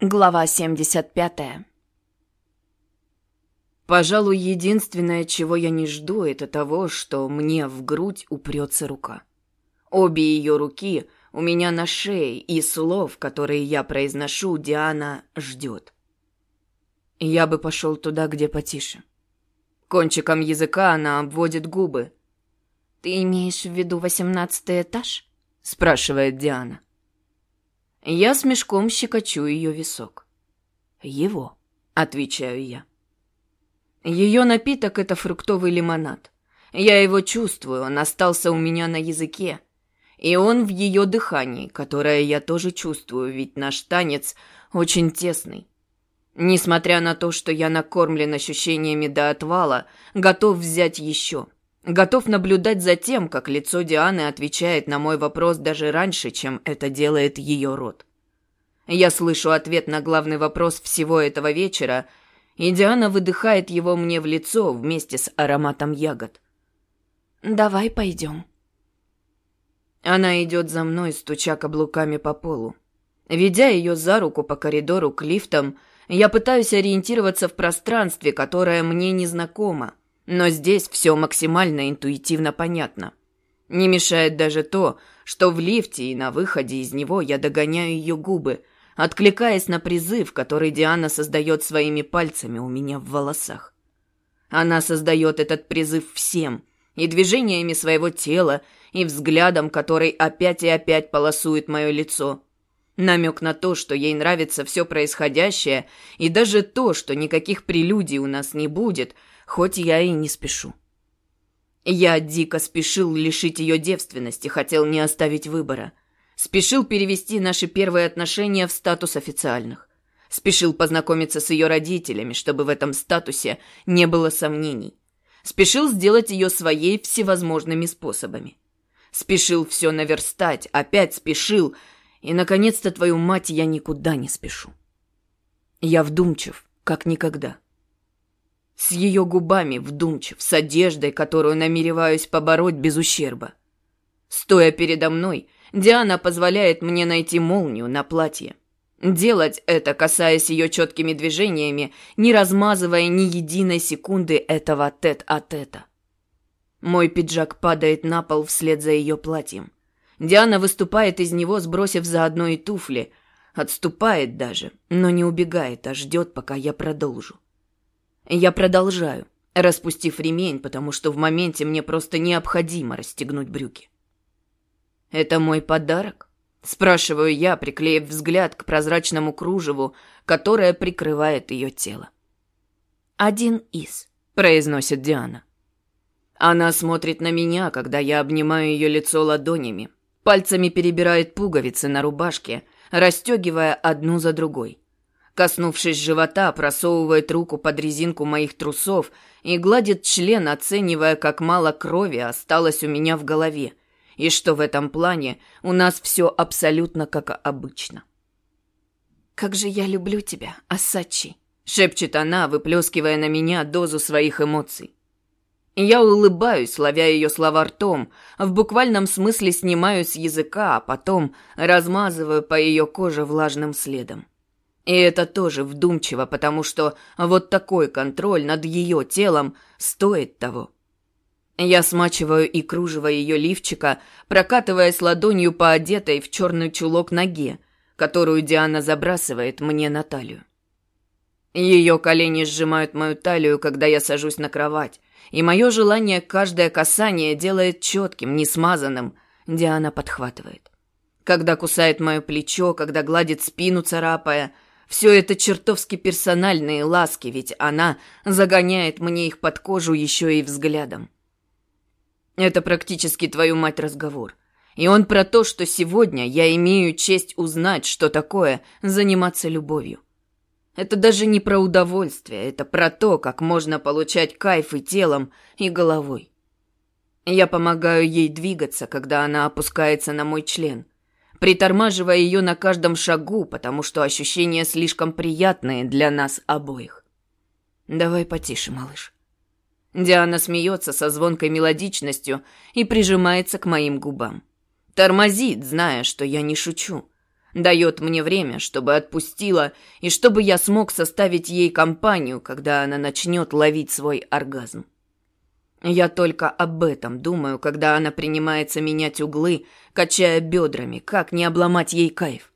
Глава 75. Пожалуй, единственное, чего я не жду, это того, что мне в грудь упрется рука. Обе ее руки у меня на шее, и слов, которые я произношу, Диана ждет. Я бы пошел туда, где потише. Кончиком языка она обводит губы. «Ты имеешь в виду восемнадцатый этаж?» – спрашивает Диана. Я с мешком щекочу ее висок. «Его», — отвечаю я. Ее напиток — это фруктовый лимонад. Я его чувствую, он остался у меня на языке. И он в ее дыхании, которое я тоже чувствую, ведь наш танец очень тесный. Несмотря на то, что я накормлен ощущениями до отвала, готов взять еще. Готов наблюдать за тем, как лицо Дианы отвечает на мой вопрос даже раньше, чем это делает ее рот. Я слышу ответ на главный вопрос всего этого вечера, и Диана выдыхает его мне в лицо вместе с ароматом ягод. «Давай пойдем». Она идет за мной, стуча каблуками по полу. Ведя ее за руку по коридору к лифтам, я пытаюсь ориентироваться в пространстве, которое мне незнакомо. Но здесь все максимально интуитивно понятно. Не мешает даже то, что в лифте и на выходе из него я догоняю ее губы, откликаясь на призыв, который Диана создает своими пальцами у меня в волосах. Она создает этот призыв всем, и движениями своего тела, и взглядом, который опять и опять полосует мое лицо. Намек на то, что ей нравится все происходящее, и даже то, что никаких прелюдий у нас не будет – хоть я и не спешу. Я дико спешил лишить ее девственности, хотел не оставить выбора. Спешил перевести наши первые отношения в статус официальных. Спешил познакомиться с ее родителями, чтобы в этом статусе не было сомнений. Спешил сделать ее своей всевозможными способами. Спешил все наверстать, опять спешил, и, наконец-то, твою мать, я никуда не спешу. Я вдумчив, как никогда. С ее губами вдумчив, с одеждой, которую намереваюсь побороть без ущерба. Стоя передо мной, Диана позволяет мне найти молнию на платье. Делать это, касаясь ее четкими движениями, не размазывая ни единой секунды этого тет-а-тета. Мой пиджак падает на пол вслед за ее платьем. Диана выступает из него, сбросив заодно и туфли. Отступает даже, но не убегает, а ждет, пока я продолжу. Я продолжаю, распустив ремень, потому что в моменте мне просто необходимо расстегнуть брюки. «Это мой подарок?» – спрашиваю я, приклеив взгляд к прозрачному кружеву, которое прикрывает ее тело. «Один из», – произносит Диана. Она смотрит на меня, когда я обнимаю ее лицо ладонями, пальцами перебирает пуговицы на рубашке, расстегивая одну за другой. Коснувшись живота, просовывает руку под резинку моих трусов и гладит член, оценивая, как мало крови осталось у меня в голове, и что в этом плане у нас все абсолютно как обычно. «Как же я люблю тебя, Асачи!» — шепчет она, выплескивая на меня дозу своих эмоций. Я улыбаюсь, ловя ее слова ртом, в буквальном смысле снимаю с языка, а потом размазываю по ее коже влажным следом. И это тоже вдумчиво, потому что вот такой контроль над ее телом стоит того. Я смачиваю и кружево ее лифчика, прокатываясь ладонью по одетой в черный чулок ноге, которую Диана забрасывает мне на талию. Ее колени сжимают мою талию, когда я сажусь на кровать, и мое желание каждое касание делает четким, несмазанным. Диана подхватывает. Когда кусает мое плечо, когда гладит спину, царапая – все это чертовски персональные ласки, ведь она загоняет мне их под кожу еще и взглядом. Это практически твою мать разговор. И он про то, что сегодня я имею честь узнать, что такое заниматься любовью. Это даже не про удовольствие, это про то, как можно получать кайф и телом, и головой. Я помогаю ей двигаться, когда она опускается на мой член – притормаживая ее на каждом шагу, потому что ощущения слишком приятные для нас обоих. «Давай потише, малыш». Диана смеется со звонкой мелодичностью и прижимается к моим губам. Тормозит, зная, что я не шучу. Дает мне время, чтобы отпустила, и чтобы я смог составить ей компанию, когда она начнет ловить свой оргазм. Я только об этом думаю, когда она принимается менять углы, качая бедрами, как не обломать ей кайф.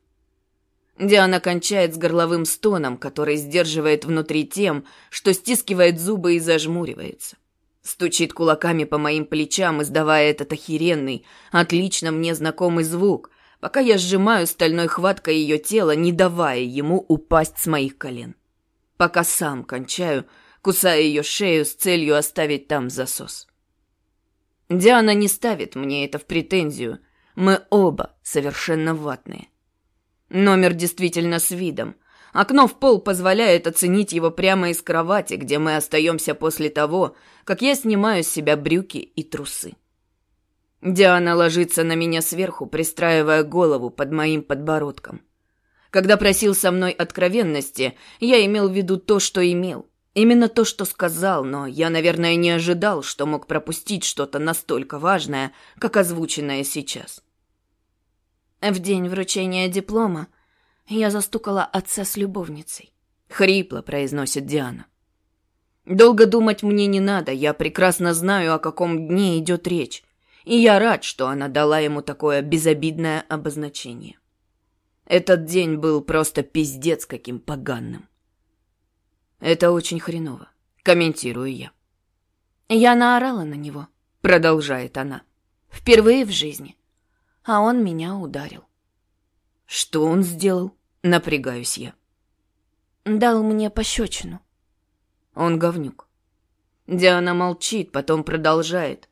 Диана кончает с горловым стоном, который сдерживает внутри тем, что стискивает зубы и зажмуривается. Стучит кулаками по моим плечам, издавая этот охеренный, отлично мне знакомый звук, пока я сжимаю стальной хваткой ее тело, не давая ему упасть с моих колен. Пока сам кончаю, кусая ее шею с целью оставить там засос. Диана не ставит мне это в претензию. Мы оба совершенно ватные. Номер действительно с видом. Окно в пол позволяет оценить его прямо из кровати, где мы остаемся после того, как я снимаю с себя брюки и трусы. Диана ложится на меня сверху, пристраивая голову под моим подбородком. Когда просил со мной откровенности, я имел в виду то, что имел. Именно то, что сказал, но я, наверное, не ожидал, что мог пропустить что-то настолько важное, как озвученное сейчас. В день вручения диплома я застукала отца с любовницей. Хрипло произносит Диана. Долго думать мне не надо, я прекрасно знаю, о каком дне идет речь. И я рад, что она дала ему такое безобидное обозначение. Этот день был просто пиздец каким поганым. Это очень хреново, комментирую я. Я наорала на него, продолжает она. Впервые в жизни а он меня ударил. Что он сделал? Напрягаюсь я. Дал мне пощечину. Он говнюк. Диана молчит, потом продолжает.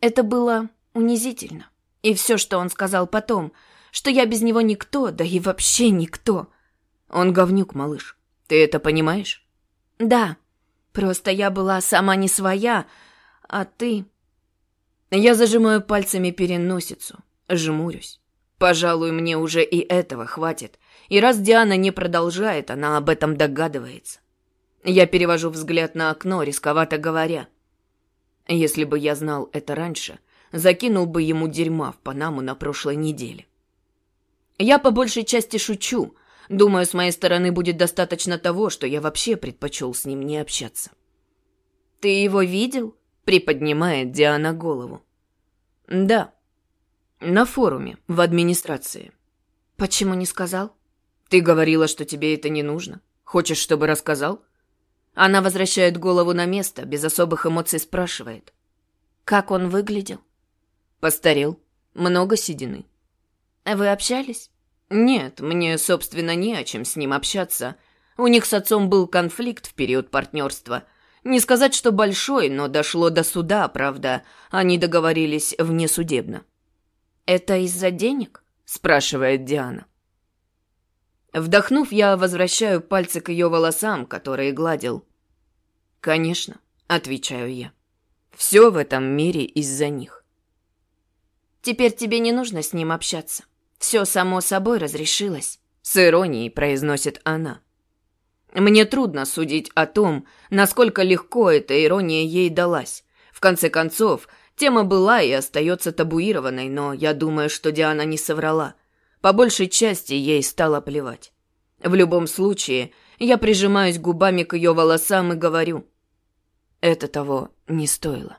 Это было унизительно. И все, что он сказал потом, что я без него никто, да и вообще никто. Он говнюк, малыш. Ты это понимаешь? Да. Просто я была сама не своя, а ты... Я зажимаю пальцами переносицу. Жмурюсь. Пожалуй, мне уже и этого хватит. И раз Диана не продолжает, она об этом догадывается. Я перевожу взгляд на окно, рисковато говоря. Если бы я знал это раньше, закинул бы ему дерьма в Панаму на прошлой неделе. Я по большей части шучу. Думаю, с моей стороны будет достаточно того, что я вообще предпочел с ним не общаться. «Ты его видел?» — приподнимает Диана голову. «Да», на форуме, в администрации. Почему не сказал? Ты говорила, что тебе это не нужно. Хочешь, чтобы рассказал? Она возвращает голову на место, без особых эмоций спрашивает. Как он выглядел? Постарел. Много седины. Вы общались? Нет, мне, собственно, не о чем с ним общаться. У них с отцом был конфликт в период партнерства. Не сказать, что большой, но дошло до суда, правда. Они договорились внесудебно. «Это из-за денег?» – спрашивает Диана. Вдохнув, я возвращаю пальцы к ее волосам, которые гладил. «Конечно», – отвечаю я. «Все в этом мире из-за них». «Теперь тебе не нужно с ним общаться. Все само собой разрешилось», – с иронией произносит она. Мне трудно судить о том, насколько легко эта ирония ей далась. В конце концов, Тема была и остается табуированной, но я думаю, что Диана не соврала. По большей части ей стало плевать. В любом случае, я прижимаюсь губами к ее волосам и говорю. Это того не стоило.